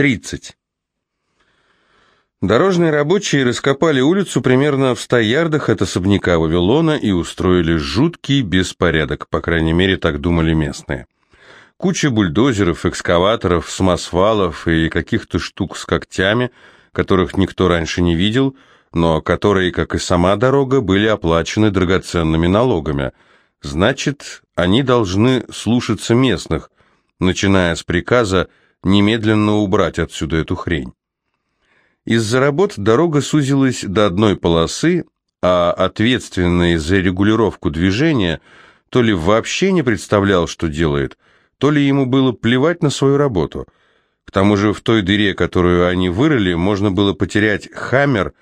30. Дорожные рабочие раскопали улицу примерно в ста ярдах от особняка Вавилона и устроили жуткий беспорядок, по крайней мере, так думали местные. Куча бульдозеров, экскаваторов, самосвалов и каких-то штук с когтями, которых никто раньше не видел, но которые, как и сама дорога, были оплачены драгоценными налогами. Значит, они должны слушаться местных, начиная с приказа немедленно убрать отсюда эту хрень. Из-за работ дорога сузилась до одной полосы, а ответственный за регулировку движения то ли вообще не представлял, что делает, то ли ему было плевать на свою работу. К тому же в той дыре, которую они вырыли, можно было потерять «Хаммер»,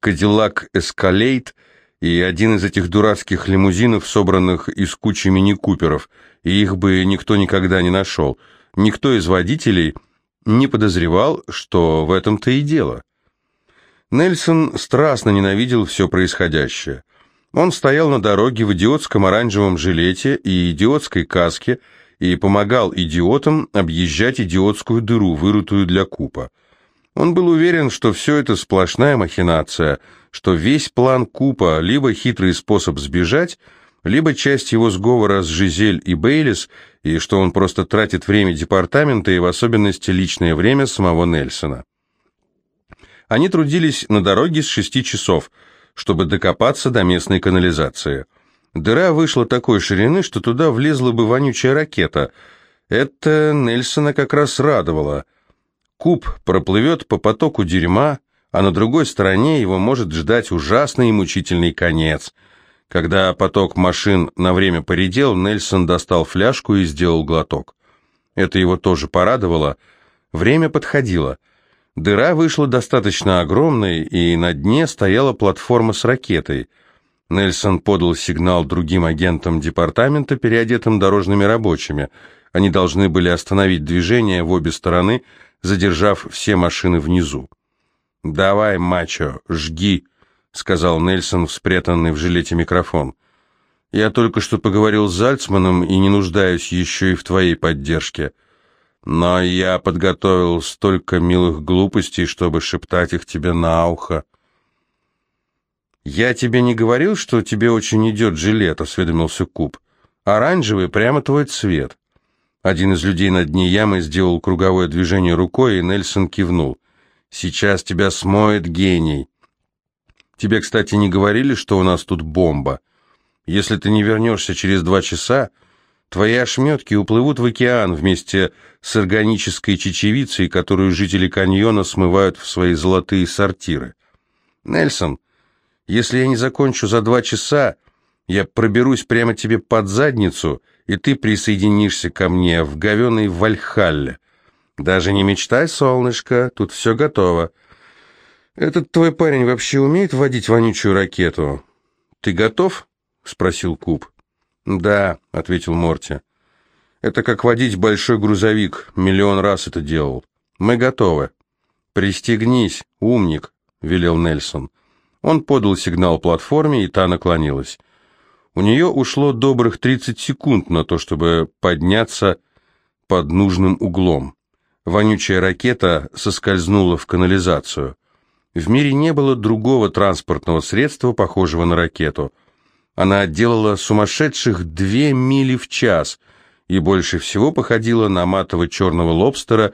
«Кадиллак Эскалейт» и один из этих дурацких лимузинов, собранных из кучи мини-куперов, и их бы никто никогда не нашел. Никто из водителей не подозревал, что в этом-то и дело. Нельсон страстно ненавидел все происходящее. Он стоял на дороге в идиотском оранжевом жилете и идиотской каске и помогал идиотам объезжать идиотскую дыру, вырытую для купа. Он был уверен, что все это сплошная махинация, что весь план купа либо хитрый способ сбежать, либо часть его сговора с Жизель и Бейлис, и что он просто тратит время департамента и в особенности личное время самого Нельсона. Они трудились на дороге с шести часов, чтобы докопаться до местной канализации. Дыра вышла такой ширины, что туда влезла бы вонючая ракета. Это Нельсона как раз радовало. Куб проплывет по потоку дерьма, а на другой стороне его может ждать ужасный и мучительный конец – когда поток машин на время поредел, Нельсон достал фляжку и сделал глоток. Это его тоже порадовало. Время подходило. Дыра вышла достаточно огромной, и на дне стояла платформа с ракетой. Нельсон подал сигнал другим агентам департамента, переодетым дорожными рабочими. Они должны были остановить движение в обе стороны, задержав все машины внизу. «Давай, мачо, жги!» — сказал Нельсон в спрятанный в жилете микрофон. «Я только что поговорил с Зальцманом и не нуждаюсь еще и в твоей поддержке. Но я подготовил столько милых глупостей, чтобы шептать их тебе на ухо». «Я тебе не говорил, что тебе очень идет жилет?» — осведомился Куб. «Оранжевый, прямо твой цвет». Один из людей на дне ямы сделал круговое движение рукой, и Нельсон кивнул. «Сейчас тебя смоет гений». Тебе, кстати, не говорили, что у нас тут бомба? Если ты не вернешься через два часа, твои ошметки уплывут в океан вместе с органической чечевицей, которую жители каньона смывают в свои золотые сортиры. Нельсон, если я не закончу за два часа, я проберусь прямо тебе под задницу, и ты присоединишься ко мне в говеной Вальхалле. Даже не мечтай, солнышко, тут все готово. «Этот твой парень вообще умеет водить вонючую ракету?» «Ты готов?» — спросил Куб. «Да», — ответил Морти. «Это как водить большой грузовик. Миллион раз это делал. Мы готовы». «Пристегнись, умник», — велел Нельсон. Он подал сигнал платформе, и та наклонилась. У нее ушло добрых 30 секунд на то, чтобы подняться под нужным углом. Вонючая ракета соскользнула в канализацию. В мире не было другого транспортного средства, похожего на ракету. Она делала сумасшедших две мили в час и больше всего походила на матово-черного лобстера,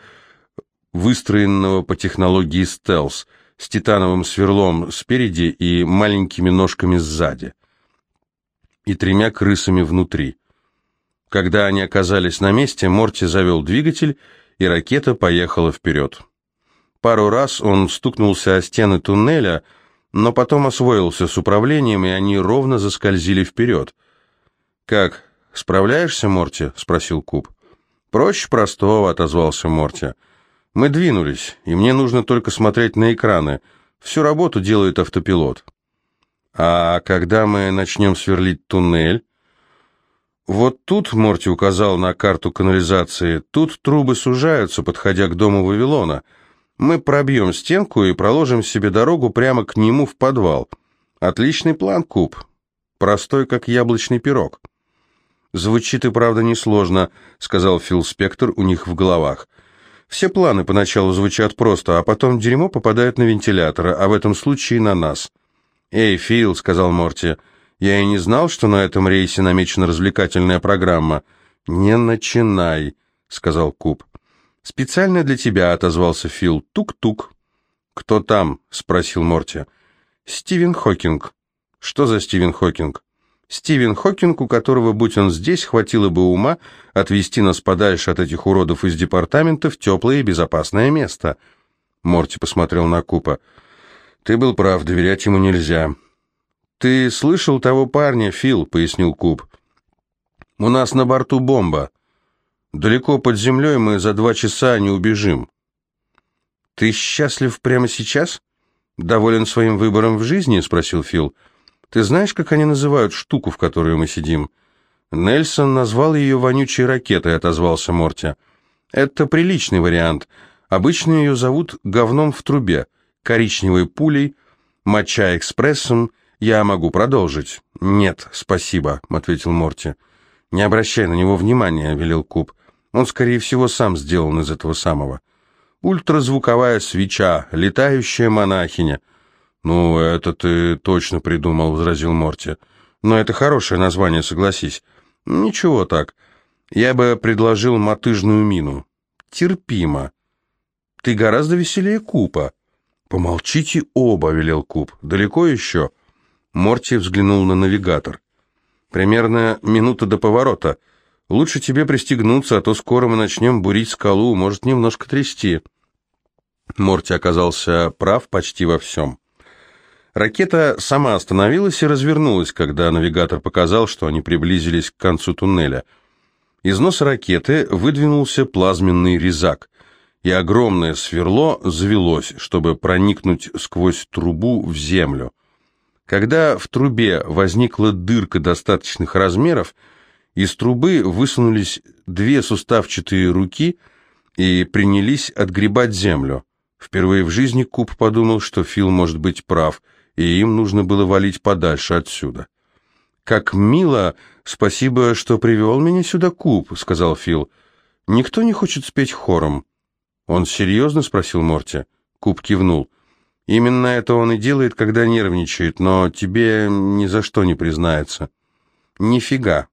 выстроенного по технологии стелс, с титановым сверлом спереди и маленькими ножками сзади, и тремя крысами внутри. Когда они оказались на месте, Морти завел двигатель, и ракета поехала вперед. Пару раз он стукнулся о стены туннеля, но потом освоился с управлением, и они ровно заскользили вперед. «Как, справляешься, Морти?» — спросил Куб. «Проще простого», — отозвался Морти. «Мы двинулись, и мне нужно только смотреть на экраны. Всю работу делает автопилот». «А когда мы начнем сверлить туннель?» «Вот тут», — Морти указал на карту канализации, — «тут трубы сужаются, подходя к дому Вавилона». Мы пробьем стенку и проложим себе дорогу прямо к нему в подвал. Отличный план, Куб. Простой, как яблочный пирог. Звучит и правда несложно, сказал Фил Спектр у них в головах. Все планы поначалу звучат просто, а потом дерьмо попадает на вентилятор, а в этом случае на нас. «Эй, Фил», — сказал Морти, — «я и не знал, что на этом рейсе намечена развлекательная программа». «Не начинай», — сказал Куб. «Специально для тебя», — отозвался Фил. «Тук-тук». «Кто там?» — спросил Морти. «Стивен Хокинг». «Что за Стивен Хокинг?» Стивен Хокинг, у которого, будь он здесь, хватило бы ума отвезти нас подальше от этих уродов из департамента в теплое и безопасное место. Морти посмотрел на Купа. «Ты был прав, доверять ему нельзя». «Ты слышал того парня, Фил?» — пояснил Куб. «У нас на борту бомба. Далеко под землей мы за два часа не убежим». «Ты счастлив прямо сейчас? Доволен своим выбором в жизни?» — спросил Фил. Ты знаешь, как они называют штуку, в которой мы сидим?» Нельсон назвал ее вонючей ракетой, отозвался Морти. «Это приличный вариант. Обычно ее зовут говном в трубе, коричневой пулей, моча-экспрессом. Я могу продолжить». «Нет, спасибо», — ответил Морти. «Не обращай на него внимания», — велел Куб. «Он, скорее всего, сам сделан из этого самого». «Ультразвуковая свеча, летающая монахиня». «Ну, это ты точно придумал», — возразил Морти. «Но это хорошее название, согласись». «Ничего так. Я бы предложил мотыжную мину». «Терпимо. Ты гораздо веселее Купа». «Помолчите оба», — велел Куп. «Далеко еще?» Морти взглянул на навигатор. «Примерно минута до поворота. Лучше тебе пристегнуться, а то скоро мы начнем бурить скалу, может немножко трясти». Морти оказался прав почти во всем. Ракета сама остановилась и развернулась, когда навигатор показал, что они приблизились к концу туннеля. Из носа ракеты выдвинулся плазменный резак, и огромное сверло завелось, чтобы проникнуть сквозь трубу в землю. Когда в трубе возникла дырка достаточных размеров, из трубы высунулись две суставчатые руки и принялись отгребать землю. Впервые в жизни Куб подумал, что Фил может быть прав – и им нужно было валить подальше отсюда. «Как мило! Спасибо, что привел меня сюда, Куб», — сказал Фил. «Никто не хочет спеть хором». «Он серьезно?» — спросил Морти. Куб кивнул. «Именно это он и делает, когда нервничает, но тебе ни за что не признается». «Нифига».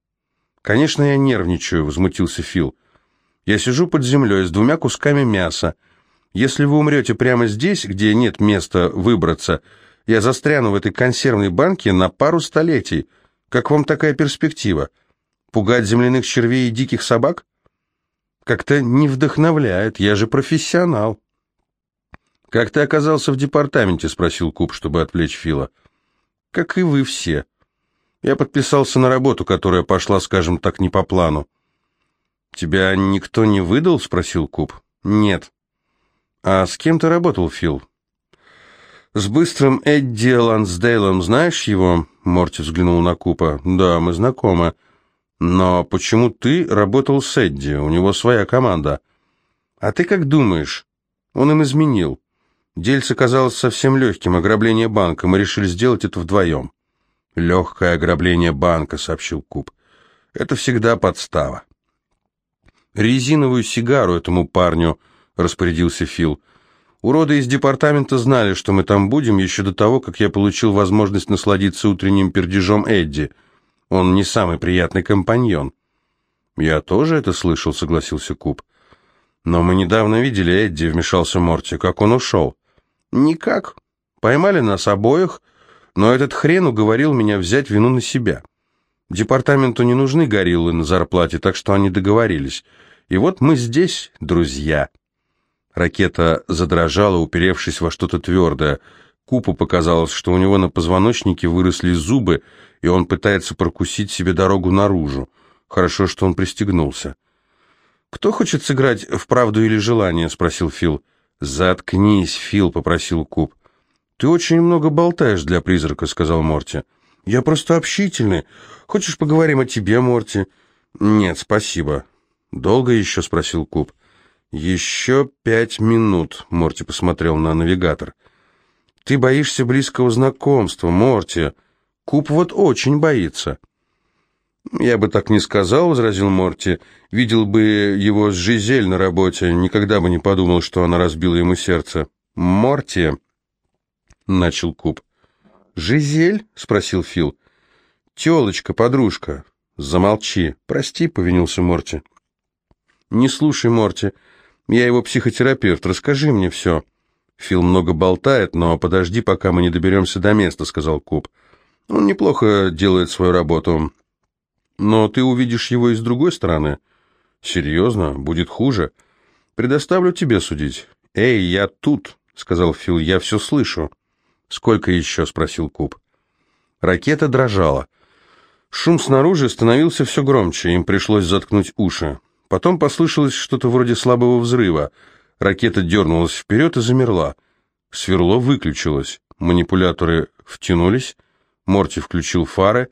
«Конечно, я нервничаю», — возмутился Фил. «Я сижу под землей с двумя кусками мяса. Если вы умрете прямо здесь, где нет места выбраться, я застряну в этой консервной банке на пару столетий. Как вам такая перспектива? Пугать земляных червей и диких собак? Как-то не вдохновляет, я же профессионал. «Как ты оказался в департаменте?» — спросил Куб, чтобы отвлечь Фила. «Как и вы все. Я подписался на работу, которая пошла, скажем так, не по плану». «Тебя никто не выдал?» — спросил Куб. «Нет». «А с кем ты работал, Фил?» «С быстрым Эдди Лансдейлом знаешь его?» Морти взглянул на Купа. «Да, мы знакомы. Но почему ты работал с Эдди? У него своя команда». «А ты как думаешь?» Он им изменил. Дельце казалось совсем легким, ограбление банка. Мы решили сделать это вдвоем. «Легкое ограбление банка», — сообщил Куб. «Это всегда подстава». «Резиновую сигару этому парню», — распорядился Фил. Уроды из департамента знали, что мы там будем, еще до того, как я получил возможность насладиться утренним пердежом Эдди. Он не самый приятный компаньон. «Я тоже это слышал», — согласился Куб. «Но мы недавно видели Эдди», — вмешался Морти. «Как он ушел?» «Никак. Поймали нас обоих, но этот хрен уговорил меня взять вину на себя. Департаменту не нужны гориллы на зарплате, так что они договорились. И вот мы здесь, друзья». Ракета задрожала, уперевшись во что-то твердое. Купу показалось, что у него на позвоночнике выросли зубы, и он пытается прокусить себе дорогу наружу. Хорошо, что он пристегнулся. «Кто хочет сыграть в правду или желание?» — спросил Фил. «Заткнись, Фил», — попросил Куб. «Ты очень много болтаешь для призрака», — сказал Морти. «Я просто общительный. Хочешь, поговорим о тебе, Морти?» «Нет, спасибо». «Долго еще?» — спросил Куб. «Еще пять минут», — Морти посмотрел на навигатор. «Ты боишься близкого знакомства, Морти. Куб вот очень боится». «Я бы так не сказал», — возразил Морти. «Видел бы его с Жизель на работе, никогда бы не подумал, что она разбила ему сердце». «Морти», — начал Куб. «Жизель?» — спросил Фил. «Телочка, подружка». «Замолчи. Прости», — повинился Морти. «Не слушай, Морти. Я его психотерапевт. Расскажи мне все». «Фил много болтает, но подожди, пока мы не доберемся до места», — сказал Куб. «Он неплохо делает свою работу. Но ты увидишь его и с другой стороны». «Серьезно? Будет хуже?» «Предоставлю тебе судить». «Эй, я тут», — сказал Фил, — «я все слышу». «Сколько еще?» — спросил Куб. Ракета дрожала. Шум снаружи становился все громче, им пришлось заткнуть уши. Потом послышалось что-то вроде слабого взрыва. Ракета дернулась вперед и замерла. Сверло выключилось. Манипуляторы втянулись. Морти включил фары.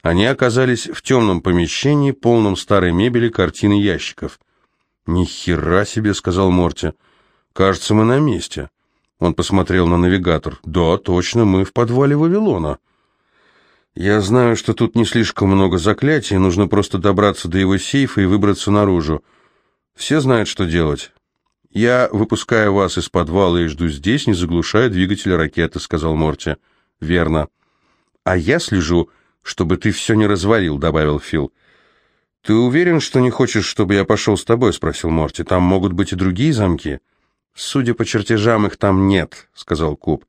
Они оказались в темном помещении, полном старой мебели, картины ящиков. «Ни хера себе!» — сказал Морти. «Кажется, мы на месте». Он посмотрел на навигатор. «Да, точно, мы в подвале Вавилона». Я знаю, что тут не слишком много заклятий, нужно просто добраться до его сейфа и выбраться наружу. Все знают, что делать. Я выпускаю вас из подвала и жду здесь, не заглушая двигателя ракеты, сказал Морти. Верно. А я слежу, чтобы ты все не развалил, добавил Фил. Ты уверен, что не хочешь, чтобы я пошел с тобой, спросил Морти. Там могут быть и другие замки. Судя по чертежам, их там нет, сказал Куб.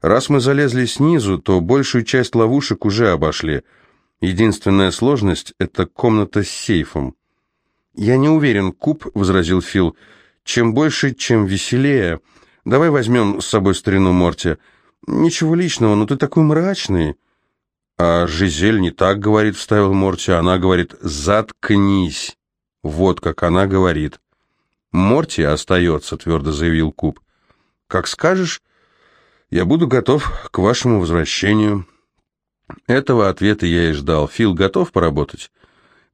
Раз мы залезли снизу, то большую часть ловушек уже обошли. Единственная сложность — это комната с сейфом. «Я не уверен, Куб», — возразил Фил. «Чем больше, чем веселее. Давай возьмем с собой старину Морти. Ничего личного, но ты такой мрачный». «А Жизель не так говорит», — вставил Морти. «Она говорит, заткнись». Вот как она говорит. «Морти остается», — твердо заявил Куб. «Как скажешь». Я буду готов к вашему возвращению. Этого ответа я и ждал. Фил готов поработать?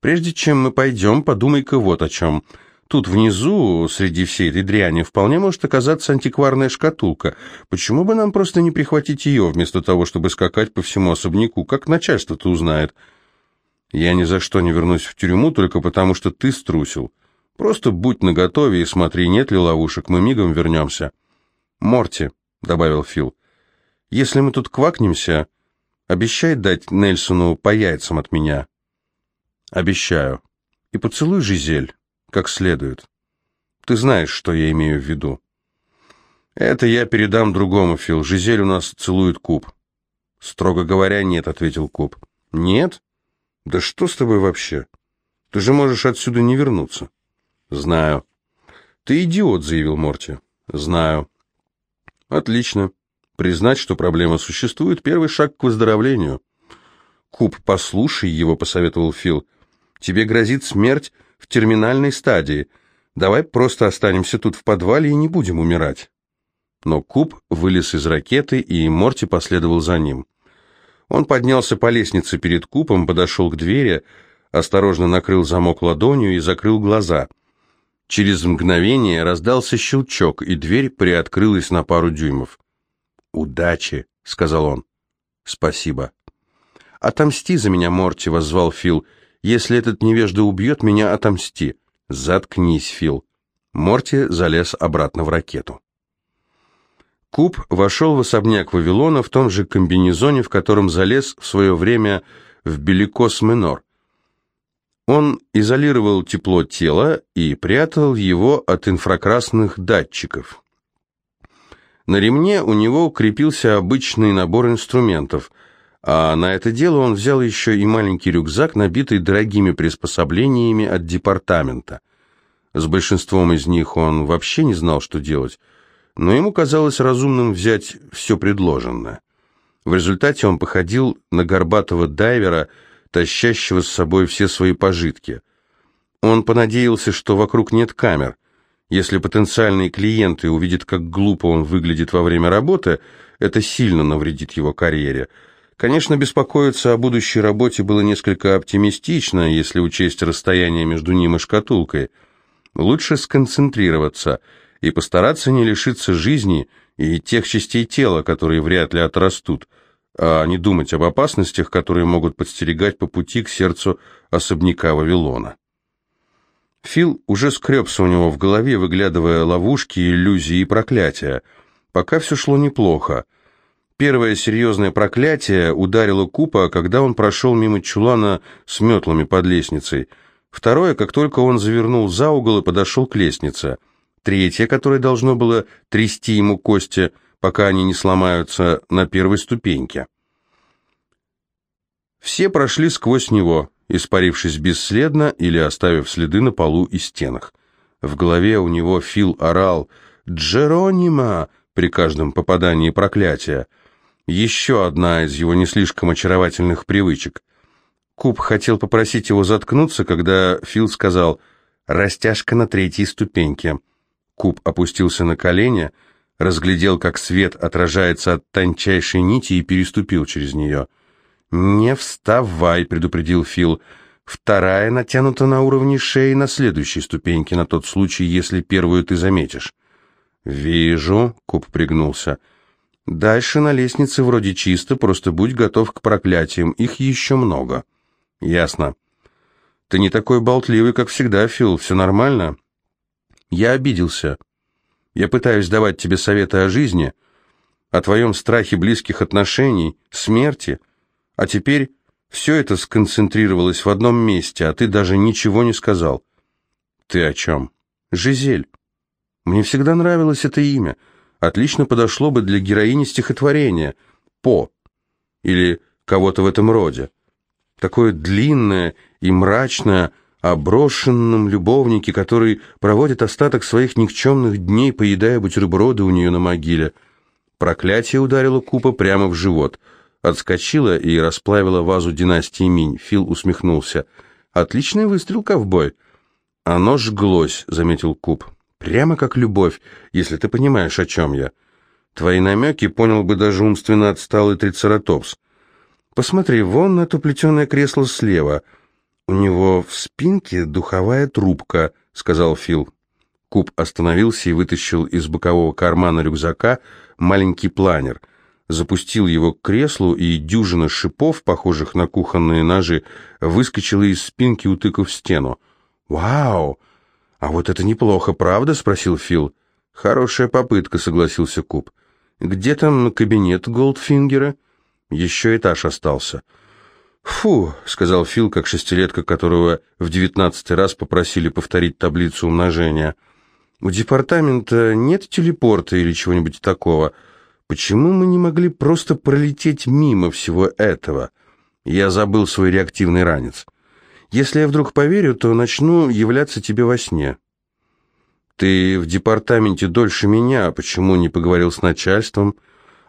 Прежде чем мы пойдем, подумай-ка вот о чем. Тут внизу, среди всей этой дряни, вполне может оказаться антикварная шкатулка. Почему бы нам просто не прихватить ее, вместо того, чтобы скакать по всему особняку? Как начальство-то узнает? Я ни за что не вернусь в тюрьму, только потому что ты струсил. Просто будь наготове и смотри, нет ли ловушек, мы мигом вернемся. Морти, — добавил Фил. «Если мы тут квакнемся, обещай дать Нельсону по яйцам от меня». «Обещаю. И поцелуй Жизель, как следует. Ты знаешь, что я имею в виду». «Это я передам другому, Фил. Жизель у нас целует Куб». «Строго говоря, нет», — ответил Куб. «Нет? Да что с тобой вообще? Ты же можешь отсюда не вернуться». «Знаю». «Ты идиот», — заявил Морти. «Знаю». Отлично. Признать, что проблема существует, первый шаг к выздоровлению. Куб, послушай его, посоветовал Фил. Тебе грозит смерть в терминальной стадии. Давай просто останемся тут в подвале и не будем умирать. Но Куб вылез из ракеты, и Морти последовал за ним. Он поднялся по лестнице перед Кубом, подошел к двери, осторожно накрыл замок ладонью и закрыл глаза — Через мгновение раздался щелчок, и дверь приоткрылась на пару дюймов. «Удачи», — сказал он. «Спасибо». «Отомсти за меня, Морти», — воззвал Фил. «Если этот невежда убьет меня, отомсти». «Заткнись, Фил». Морти залез обратно в ракету. Куб вошел в особняк Вавилона в том же комбинезоне, в котором залез в свое время в Беликос-Менор. Он изолировал тепло тела и прятал его от инфракрасных датчиков. На ремне у него укрепился обычный набор инструментов, а на это дело он взял еще и маленький рюкзак, набитый дорогими приспособлениями от департамента. С большинством из них он вообще не знал, что делать, но ему казалось разумным взять все предложенное. В результате он походил на горбатого дайвера – тащащего с собой все свои пожитки. Он понадеялся, что вокруг нет камер. Если потенциальные клиенты увидят, как глупо он выглядит во время работы, это сильно навредит его карьере. Конечно, беспокоиться о будущей работе было несколько оптимистично, если учесть расстояние между ним и шкатулкой. Лучше сконцентрироваться и постараться не лишиться жизни и тех частей тела, которые вряд ли отрастут, а не думать об опасностях, которые могут подстерегать по пути к сердцу особняка Вавилона. Фил уже скребся у него в голове, выглядывая ловушки, иллюзии и проклятия. Пока все шло неплохо. Первое серьезное проклятие ударило Купа, когда он прошел мимо чулана с метлами под лестницей. Второе, как только он завернул за угол и подошел к лестнице. Третье, которое должно было трясти ему кости, пока они не сломаются на первой ступеньке. Все прошли сквозь него, испарившись бесследно или оставив следы на полу и стенах. В голове у него Фил орал «Джеронима!» при каждом попадании проклятия. Еще одна из его не слишком очаровательных привычек. Куб хотел попросить его заткнуться, когда Фил сказал «Растяжка на третьей ступеньке». Куб опустился на колени, разглядел, как свет отражается от тончайшей нити и переступил через нее. «Не вставай», — предупредил Фил. «Вторая натянута на уровне шеи на следующей ступеньке, на тот случай, если первую ты заметишь». «Вижу», — Куб пригнулся. Дальше на лестнице вроде чисто, просто будь готов к проклятиям, их еще много. Ясно. Ты не такой болтливый, как всегда, Фил, все нормально? Я обиделся. Я пытаюсь давать тебе советы о жизни, о твоем страхе близких отношений, смерти, а теперь все это сконцентрировалось в одном месте, а ты даже ничего не сказал. Ты о чем? Жизель. Мне всегда нравилось это имя — отлично подошло бы для героини стихотворения «По» или кого-то в этом роде. Такое длинное и мрачное о брошенном любовнике, который проводит остаток своих никчемных дней, поедая бутерброды у нее на могиле. Проклятие ударило Купа прямо в живот. Отскочила и расплавила вазу династии Минь. Фил усмехнулся. «Отличный выстрел, ковбой». «Оно жглось», — заметил Куп. Прямо как любовь, если ты понимаешь, о чем я. Твои намеки понял бы даже умственно отсталый трицератопс. Посмотри, вон на то плетеное кресло слева. У него в спинке духовая трубка, сказал Фил. Куб остановился и вытащил из бокового кармана рюкзака маленький планер. Запустил его к креслу, и дюжина шипов, похожих на кухонные ножи, выскочила из спинки, утыкав стену. «Вау! «А вот это неплохо, правда?» — спросил Фил. «Хорошая попытка», — согласился Куб. «Где там кабинет Голдфингера?» «Еще этаж остался». «Фу», — сказал Фил, как шестилетка, которого в девятнадцатый раз попросили повторить таблицу умножения. «У департамента нет телепорта или чего-нибудь такого. Почему мы не могли просто пролететь мимо всего этого?» Я забыл свой реактивный ранец. Если я вдруг поверю, то начну являться тебе во сне. Ты в департаменте дольше меня, почему не поговорил с начальством?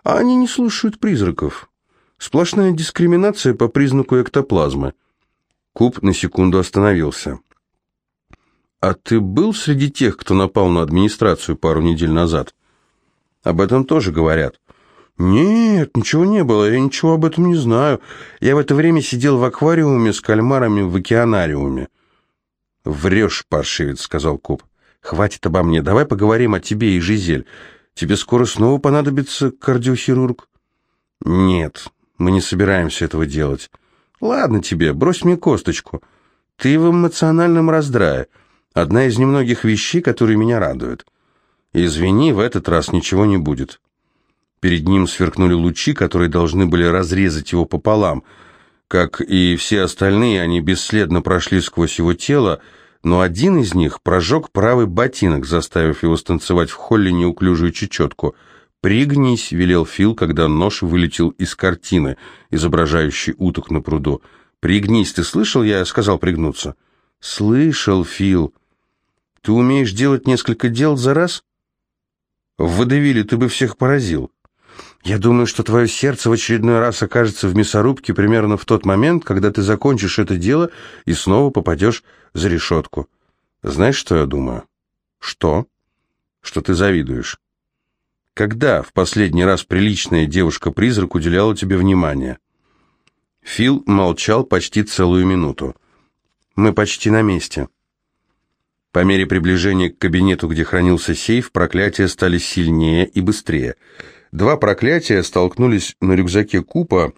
А они не слушают призраков. Сплошная дискриминация по признаку эктоплазмы. Куб на секунду остановился. А ты был среди тех, кто напал на администрацию пару недель назад? Об этом тоже говорят. «Нет, ничего не было, я ничего об этом не знаю. Я в это время сидел в аквариуме с кальмарами в океанариуме». «Врешь, паршивец», — сказал Куб. «Хватит обо мне, давай поговорим о тебе и Жизель. Тебе скоро снова понадобится кардиохирург?» «Нет, мы не собираемся этого делать». «Ладно тебе, брось мне косточку. Ты в эмоциональном раздрае. Одна из немногих вещей, которые меня радуют. Извини, в этот раз ничего не будет». Перед ним сверкнули лучи, которые должны были разрезать его пополам. Как и все остальные, они бесследно прошли сквозь его тело, но один из них прожег правый ботинок, заставив его станцевать в холле неуклюжую чечетку. «Пригнись», — велел Фил, когда нож вылетел из картины, изображающей уток на пруду. «Пригнись, ты слышал? Я сказал пригнуться». «Слышал, Фил. Ты умеешь делать несколько дел за раз?» «В водевиле ты бы всех поразил». Я думаю, что твое сердце в очередной раз окажется в мясорубке примерно в тот момент, когда ты закончишь это дело и снова попадешь за решетку. Знаешь, что я думаю? Что? Что ты завидуешь. Когда в последний раз приличная девушка-призрак уделяла тебе внимание? Фил молчал почти целую минуту. Мы почти на месте. По мере приближения к кабинету, где хранился сейф, проклятия стали сильнее и быстрее. Два проклятия столкнулись на рюкзаке Купа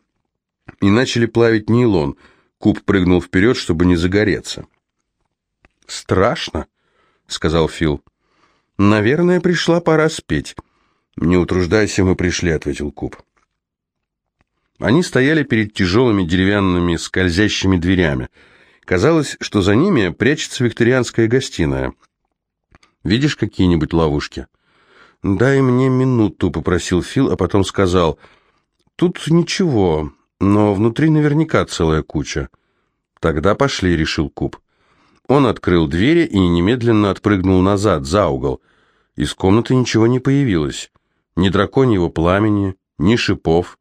и начали плавить нейлон. Куп прыгнул вперед, чтобы не загореться. «Страшно», — сказал Фил. «Наверное, пришла пора спеть». «Не утруждайся, мы пришли», — ответил Куб. Они стояли перед тяжелыми деревянными скользящими дверями. Казалось, что за ними прячется викторианская гостиная. «Видишь какие-нибудь ловушки?» «Дай мне минуту», — попросил Фил, а потом сказал. «Тут ничего, но внутри наверняка целая куча». «Тогда пошли», — решил Куб. Он открыл двери и немедленно отпрыгнул назад, за угол. Из комнаты ничего не появилось. Ни драконьего пламени, ни шипов,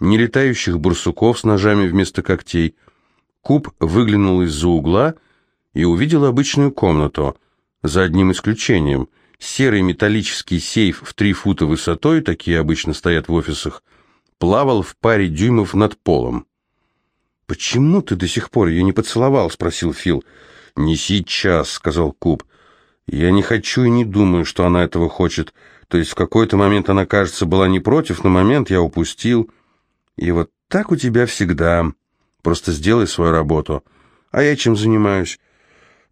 ни летающих бурсуков с ножами вместо когтей. Куб выглянул из-за угла и увидел обычную комнату, за одним исключением. Серый металлический сейф в три фута высотой, такие обычно стоят в офисах, плавал в паре дюймов над полом. «Почему ты до сих пор ее не поцеловал?» — спросил Фил. «Не сейчас», — сказал Куб. «Я не хочу и не думаю, что она этого хочет. То есть в какой-то момент она, кажется, была не против, но момент я упустил. И вот так у тебя всегда. Просто сделай свою работу. А я чем занимаюсь?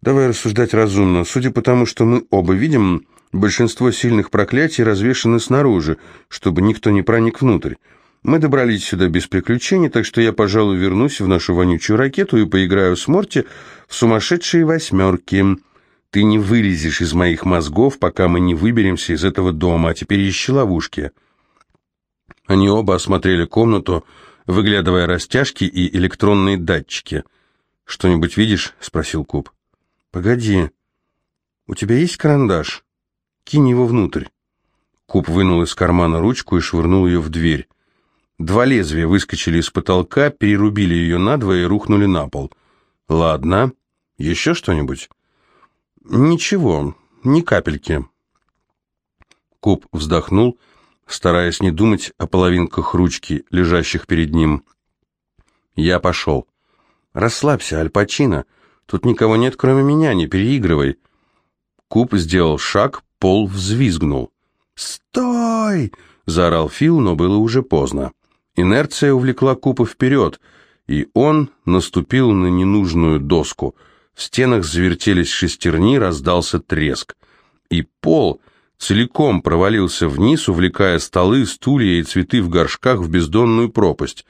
Давай рассуждать разумно. Судя по тому, что мы оба видим, большинство сильных проклятий развешаны снаружи, чтобы никто не проник внутрь. Мы добрались сюда без приключений, так что я, пожалуй, вернусь в нашу вонючую ракету и поиграю с Морти в сумасшедшие восьмерки. Ты не вылезешь из моих мозгов, пока мы не выберемся из этого дома, а теперь ищи ловушки». Они оба осмотрели комнату, выглядывая растяжки и электронные датчики. «Что-нибудь видишь?» — спросил Куб. «Погоди. У тебя есть карандаш? Кинь его внутрь». Куб вынул из кармана ручку и швырнул ее в дверь. Два лезвия выскочили из потолка, перерубили ее надвое и рухнули на пол. «Ладно. Еще что-нибудь?» «Ничего, ни капельки». Куб вздохнул, стараясь не думать о половинках ручки, лежащих перед ним. «Я пошел». «Расслабься, Альпачино. Тут никого нет, кроме меня, не переигрывай». Куб сделал шаг, пол взвизгнул. «Стой!» — заорал Фил, но было уже поздно. Инерция увлекла Купа вперед, и он наступил на ненужную доску — в стенах завертелись шестерни, раздался треск. И пол целиком провалился вниз, увлекая столы, стулья и цветы в горшках в бездонную пропасть.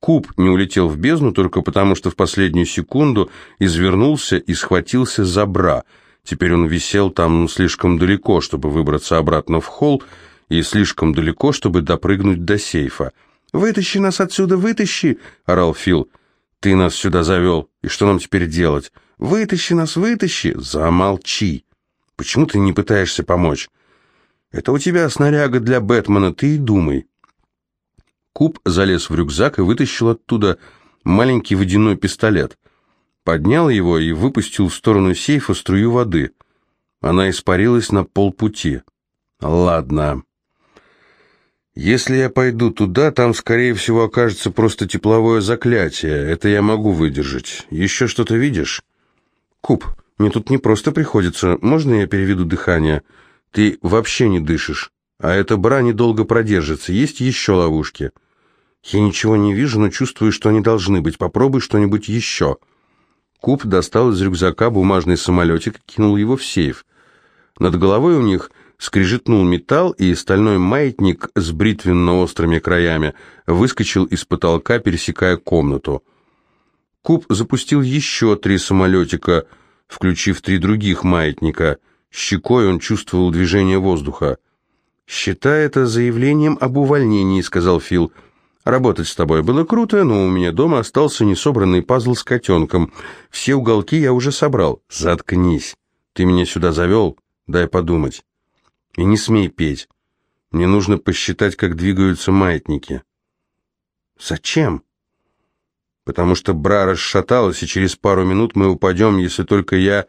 Куб не улетел в бездну только потому, что в последнюю секунду извернулся и схватился за бра. Теперь он висел там слишком далеко, чтобы выбраться обратно в холл, и слишком далеко, чтобы допрыгнуть до сейфа. «Вытащи нас отсюда, вытащи!» — орал Фил. «Ты нас сюда завел, и что нам теперь делать? Вытащи нас, вытащи!» «Замолчи! Почему ты не пытаешься помочь?» «Это у тебя снаряга для Бэтмена, ты и думай!» Куб залез в рюкзак и вытащил оттуда маленький водяной пистолет. Поднял его и выпустил в сторону сейфа струю воды. Она испарилась на полпути. «Ладно, если я пойду туда, там, скорее всего, окажется просто тепловое заклятие. Это я могу выдержать. Еще что-то видишь? Куб, мне тут не просто приходится. Можно я переведу дыхание? Ты вообще не дышишь. А эта бра недолго продержится. Есть еще ловушки? Я ничего не вижу, но чувствую, что они должны быть. Попробуй что-нибудь еще. Куб достал из рюкзака бумажный самолетик и кинул его в сейф. Над головой у них скрижетнул металл, и стальной маятник с бритвенно-острыми краями выскочил из потолка, пересекая комнату. Куб запустил еще три самолетика, включив три других маятника. Щекой он чувствовал движение воздуха. «Считай это заявлением об увольнении», — сказал Фил. «Работать с тобой было круто, но у меня дома остался несобранный пазл с котенком. Все уголки я уже собрал. Заткнись. Ты меня сюда завел? Дай подумать». И не смей петь. Мне нужно посчитать, как двигаются маятники. Зачем? Потому что бра расшаталась, и через пару минут мы упадем, если только я...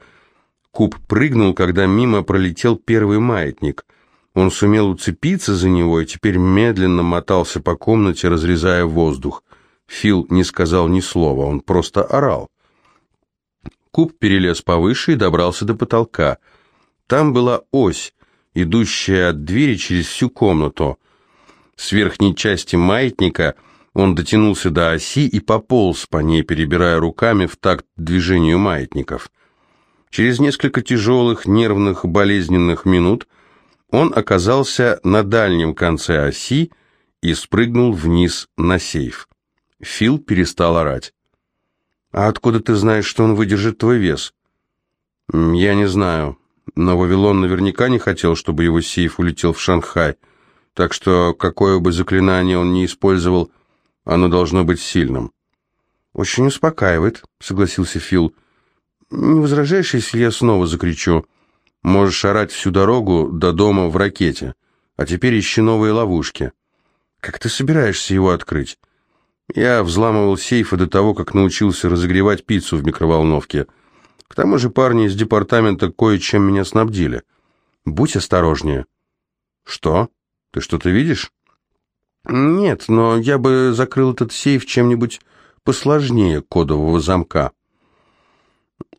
Куб прыгнул, когда мимо пролетел первый маятник. Он сумел уцепиться за него и теперь медленно мотался по комнате, разрезая воздух. Фил не сказал ни слова, он просто орал. Куб перелез повыше и добрался до потолка. Там была ось, идущая от двери через всю комнату. С верхней части маятника он дотянулся до оси и пополз по ней, перебирая руками в такт движению маятников. Через несколько тяжелых, нервных, болезненных минут он оказался на дальнем конце оси и спрыгнул вниз на сейф. Фил перестал орать. «А откуда ты знаешь, что он выдержит твой вес?» «Я не знаю, но Вавилон наверняка не хотел, чтобы его сейф улетел в Шанхай, так что какое бы заклинание он ни использовал, оно должно быть сильным». «Очень успокаивает», — согласился Фил. «Не возражаешь, если я снова закричу? Можешь орать всю дорогу до дома в ракете, а теперь ищи новые ловушки. Как ты собираешься его открыть?» Я взламывал сейфы до того, как научился разогревать пиццу в микроволновке. К тому же парни из департамента кое-чем меня снабдили. Будь осторожнее. Что? Ты что-то видишь? Нет, но я бы закрыл этот сейф чем-нибудь посложнее кодового замка.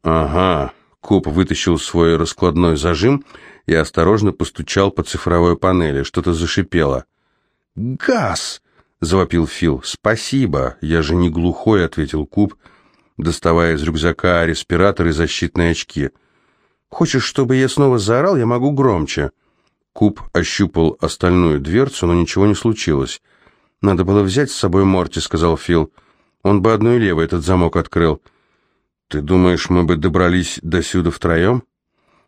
Ага. Коп вытащил свой раскладной зажим и осторожно постучал по цифровой панели. Что-то зашипело. «Газ!» завопил Фил. «Спасибо, я же не глухой», — ответил Куб, доставая из рюкзака респиратор и защитные очки. «Хочешь, чтобы я снова заорал? Я могу громче». Куб ощупал остальную дверцу, но ничего не случилось. «Надо было взять с собой Морти», — сказал Фил. «Он бы одной левой этот замок открыл». «Ты думаешь, мы бы добрались до сюда втроем?»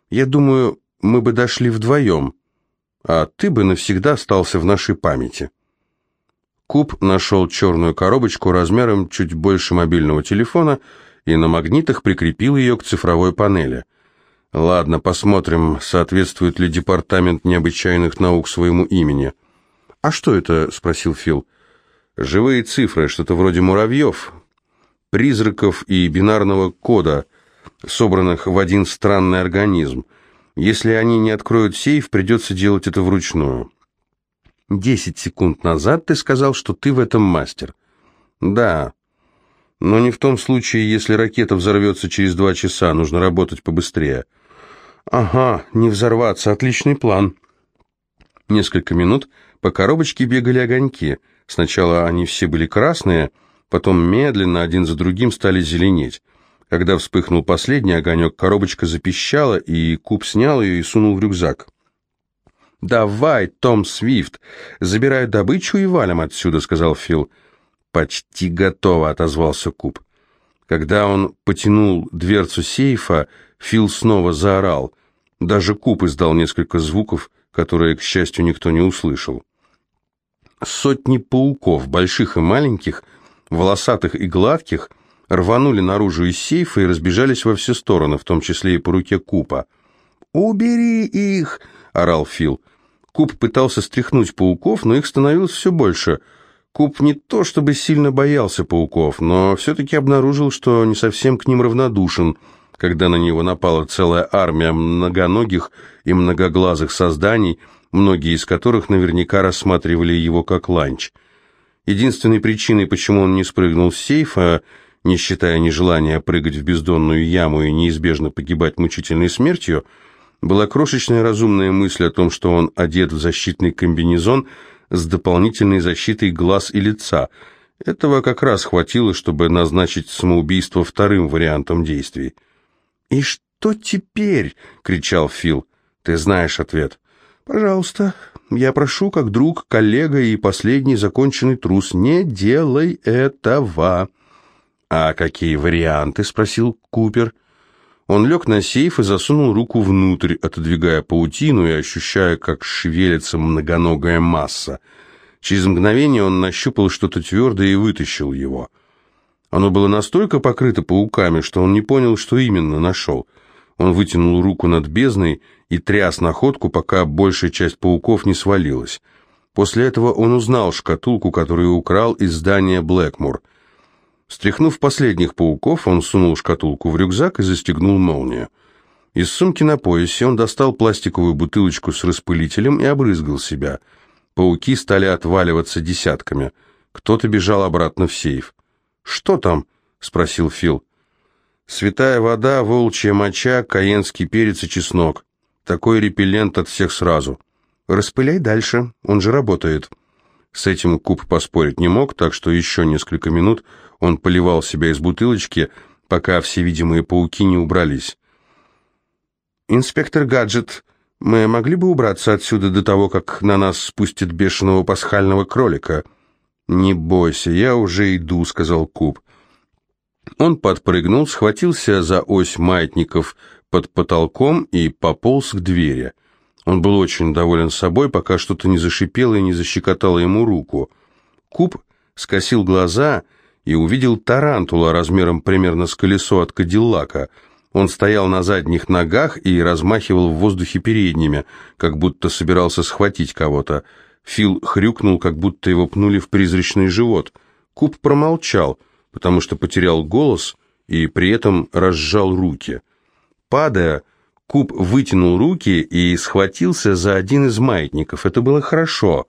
«Я думаю, мы бы дошли вдвоем, а ты бы навсегда остался в нашей памяти». Куб нашел черную коробочку размером чуть больше мобильного телефона и на магнитах прикрепил ее к цифровой панели. Ладно, посмотрим, соответствует ли департамент необычайных наук своему имени. «А что это?» – спросил Фил. «Живые цифры, что-то вроде муравьев, призраков и бинарного кода, собранных в один странный организм. Если они не откроют сейф, придется делать это вручную». Десять секунд назад ты сказал, что ты в этом мастер. Да, но не в том случае, если ракета взорвется через два часа, нужно работать побыстрее. Ага, не взорваться, отличный план. Несколько минут по коробочке бегали огоньки. Сначала они все были красные, потом медленно, один за другим, стали зеленеть. Когда вспыхнул последний огонек, коробочка запищала, и Куб снял ее и сунул в рюкзак. «Давай, Том Свифт, забираю добычу и валим отсюда», — сказал Фил. «Почти готово», — отозвался Куб. Когда он потянул дверцу сейфа, Фил снова заорал. Даже Куб издал несколько звуков, которые, к счастью, никто не услышал. Сотни пауков, больших и маленьких, волосатых и гладких, рванули наружу из сейфа и разбежались во все стороны, в том числе и по руке Купа. «Убери их!» Орал Фил. Куб пытался стряхнуть пауков, но их становилось все больше. Куб не то чтобы сильно боялся пауков, но все-таки обнаружил, что не совсем к ним равнодушен, когда на него напала целая армия многоногих и многоглазых созданий, многие из которых наверняка рассматривали его как ланч. Единственной причиной, почему он не спрыгнул с сейфа, не считая нежелания прыгать в бездонную яму и неизбежно погибать мучительной смертью, — была крошечная разумная мысль о том, что он одет в защитный комбинезон с дополнительной защитой глаз и лица. Этого как раз хватило, чтобы назначить самоубийство вторым вариантом действий. «И что теперь?» — кричал Фил. «Ты знаешь ответ». «Пожалуйста, я прошу, как друг, коллега и последний законченный трус, не делай этого». «А какие варианты?» — спросил Купер. «Купер». Он лег на сейф и засунул руку внутрь, отодвигая паутину и ощущая, как шевелится многоногая масса. Через мгновение он нащупал что-то твердое и вытащил его. Оно было настолько покрыто пауками, что он не понял, что именно нашел. Он вытянул руку над бездной и тряс находку, пока большая часть пауков не свалилась. После этого он узнал шкатулку, которую украл из здания Блэкмур — Стряхнув последних пауков, он сунул шкатулку в рюкзак и застегнул молнию. Из сумки на поясе он достал пластиковую бутылочку с распылителем и обрызгал себя. Пауки стали отваливаться десятками. Кто-то бежал обратно в сейф. «Что там?» — спросил Фил. «Святая вода, волчья моча, каенский перец и чеснок. Такой репеллент от всех сразу. Распыляй дальше, он же работает». С этим Куб поспорить не мог, так что еще несколько минут он поливал себя из бутылочки, пока все видимые пауки не убрались. «Инспектор Гаджет, мы могли бы убраться отсюда до того, как на нас спустят бешеного пасхального кролика?» «Не бойся, я уже иду», — сказал Куб. Он подпрыгнул, схватился за ось маятников под потолком и пополз к двери. Он был очень доволен собой, пока что-то не зашипело и не защекотало ему руку. Куб скосил глаза и увидел тарантула размером примерно с колесо от кадиллака. Он стоял на задних ногах и размахивал в воздухе передними, как будто собирался схватить кого-то. Фил хрюкнул, как будто его пнули в призрачный живот. Куб промолчал, потому что потерял голос и при этом разжал руки. Падая, Куб вытянул руки и схватился за один из маятников. Это было хорошо.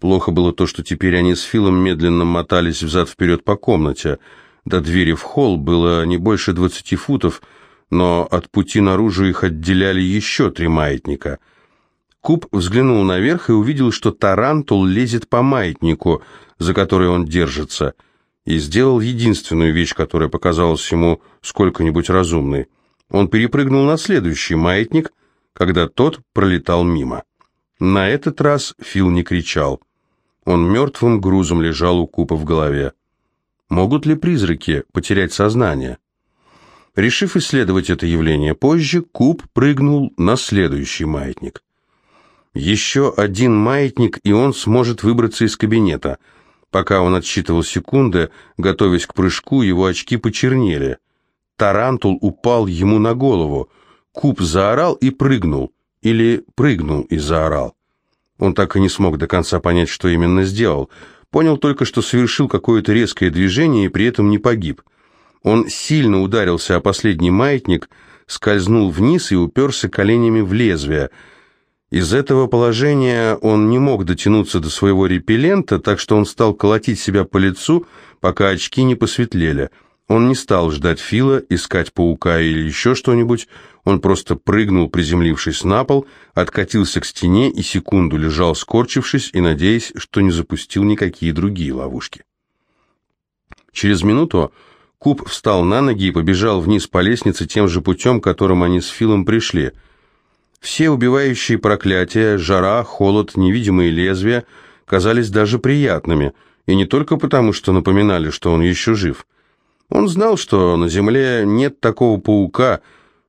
Плохо было то, что теперь они с Филом медленно мотались взад-вперед по комнате. До двери в холл было не больше двадцати футов, но от пути наружу их отделяли еще три маятника. Куб взглянул наверх и увидел, что тарантул лезет по маятнику, за который он держится, и сделал единственную вещь, которая показалась ему сколько-нибудь разумной. Он перепрыгнул на следующий маятник, когда тот пролетал мимо. На этот раз Фил не кричал. Он мертвым грузом лежал у Купа в голове. Могут ли призраки потерять сознание? Решив исследовать это явление позже, Куб прыгнул на следующий маятник. Еще один маятник, и он сможет выбраться из кабинета. Пока он отсчитывал секунды, готовясь к прыжку, его очки почернели. Тарантул упал ему на голову. Куб заорал и прыгнул. Или прыгнул и заорал. Он так и не смог до конца понять, что именно сделал. Понял только, что совершил какое-то резкое движение и при этом не погиб. Он сильно ударился о последний маятник, скользнул вниз и уперся коленями в лезвие. Из этого положения он не мог дотянуться до своего репеллента, так что он стал колотить себя по лицу, пока очки не посветлели – он не стал ждать Фила, искать паука или еще что-нибудь, он просто прыгнул, приземлившись на пол, откатился к стене и секунду лежал, скорчившись и надеясь, что не запустил никакие другие ловушки. Через минуту Куб встал на ноги и побежал вниз по лестнице тем же путем, которым они с Филом пришли. Все убивающие проклятия, жара, холод, невидимые лезвия казались даже приятными, и не только потому, что напоминали, что он еще жив – он знал, что на Земле нет такого паука,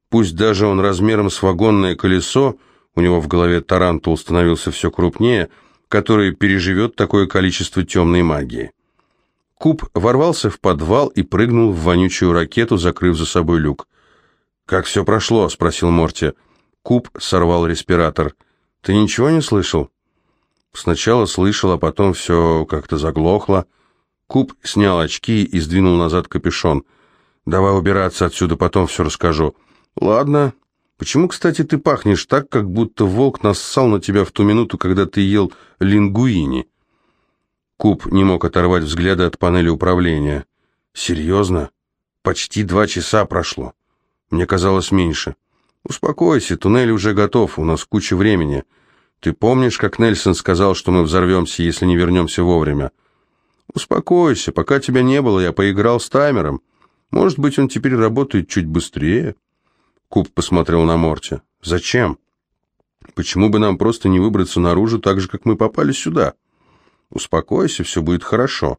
пусть даже он размером с вагонное колесо, у него в голове тарантул становился все крупнее, который переживет такое количество темной магии. Куб ворвался в подвал и прыгнул в вонючую ракету, закрыв за собой люк. «Как все прошло?» — спросил Морти. Куб сорвал респиратор. «Ты ничего не слышал?» «Сначала слышал, а потом все как-то заглохло». Куб снял очки и сдвинул назад капюшон. «Давай убираться отсюда, потом все расскажу». «Ладно. Почему, кстати, ты пахнешь так, как будто волк нассал на тебя в ту минуту, когда ты ел лингуини?» Куб не мог оторвать взгляда от панели управления. «Серьезно? Почти два часа прошло. Мне казалось меньше. Успокойся, туннель уже готов, у нас куча времени. Ты помнишь, как Нельсон сказал, что мы взорвемся, если не вернемся вовремя?» «Успокойся, пока тебя не было, я поиграл с таймером. Может быть, он теперь работает чуть быстрее?» Куб посмотрел на Морти. «Зачем? Почему бы нам просто не выбраться наружу так же, как мы попали сюда? Успокойся, все будет хорошо».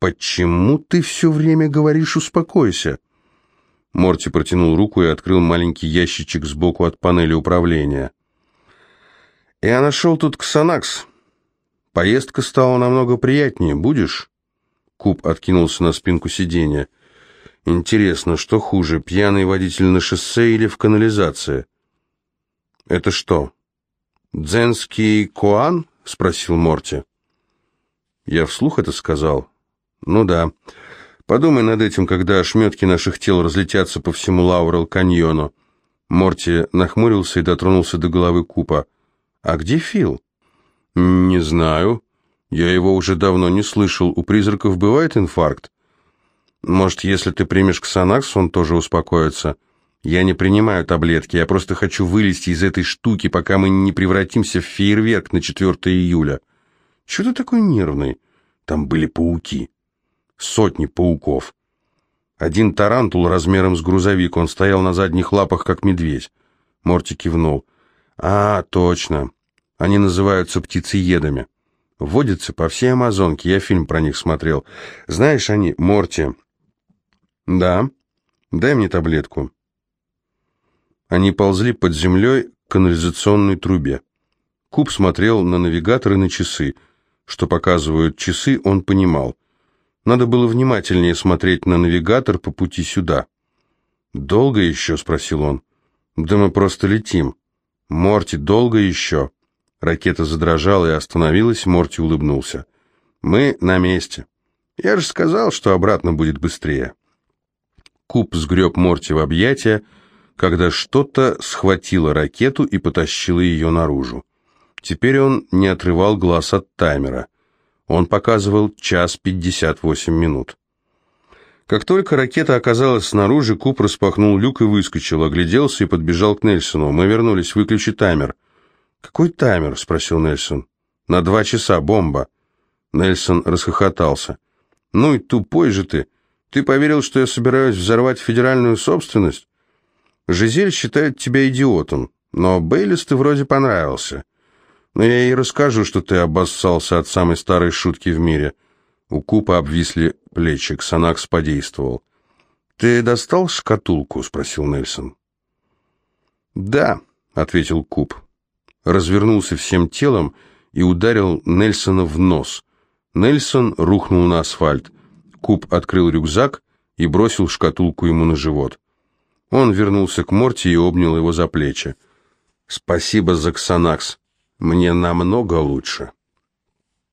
«Почему ты все время говоришь «успокойся»?» Морти протянул руку и открыл маленький ящичек сбоку от панели управления. «Я нашел тут ксанакс». Поездка стала намного приятнее. Будешь?» Куб откинулся на спинку сиденья. «Интересно, что хуже, пьяный водитель на шоссе или в канализации?» «Это что, дзенский коан?» — спросил Морти. «Я вслух это сказал?» «Ну да. Подумай над этим, когда ошметки наших тел разлетятся по всему Лаурел-каньону». Морти нахмурился и дотронулся до головы Купа. «А где Фил?» «Не знаю. Я его уже давно не слышал. У призраков бывает инфаркт?» «Может, если ты примешь ксанакс, он тоже успокоится?» «Я не принимаю таблетки, я просто хочу вылезти из этой штуки, пока мы не превратимся в фейерверк на 4 июля». Чего ты такой нервный? Там были пауки. Сотни пауков. Один тарантул размером с грузовик, он стоял на задних лапах, как медведь. Морти кивнул. «А, точно. Они называются птицеедами. Водятся по всей Амазонке, я фильм про них смотрел. Знаешь, они, Морти...» «Да. Дай мне таблетку». Они ползли под землей к канализационной трубе. Куб смотрел на навигатор и на часы. Что показывают часы, он понимал. Надо было внимательнее смотреть на навигатор по пути сюда. «Долго еще?» — спросил он. «Да мы просто летим». «Морти, долго еще?» Ракета задрожала и остановилась, Морти улыбнулся. «Мы на месте. Я же сказал, что обратно будет быстрее». Куб сгреб Морти в объятия, когда что-то схватило ракету и потащило ее наружу. Теперь он не отрывал глаз от таймера. Он показывал час пятьдесят восемь минут. Как только ракета оказалась снаружи, Куб распахнул люк и выскочил, огляделся и подбежал к Нельсону. «Мы вернулись, выключи таймер». «Какой таймер?» — спросил Нельсон. «На два часа, бомба». Нельсон расхохотался. «Ну и тупой же ты. Ты поверил, что я собираюсь взорвать федеральную собственность? Жизель считает тебя идиотом, но Бейлис ты вроде понравился. Но я ей расскажу, что ты обоссался от самой старой шутки в мире». У Купа обвисли плечи, Ксанакс подействовал. «Ты достал шкатулку?» — спросил Нельсон. «Да», — ответил Куб. Развернулся всем телом и ударил Нельсона в нос. Нельсон рухнул на асфальт. Куб открыл рюкзак и бросил шкатулку ему на живот. Он вернулся к Морти и обнял его за плечи. «Спасибо за Ксанакс. Мне намного лучше».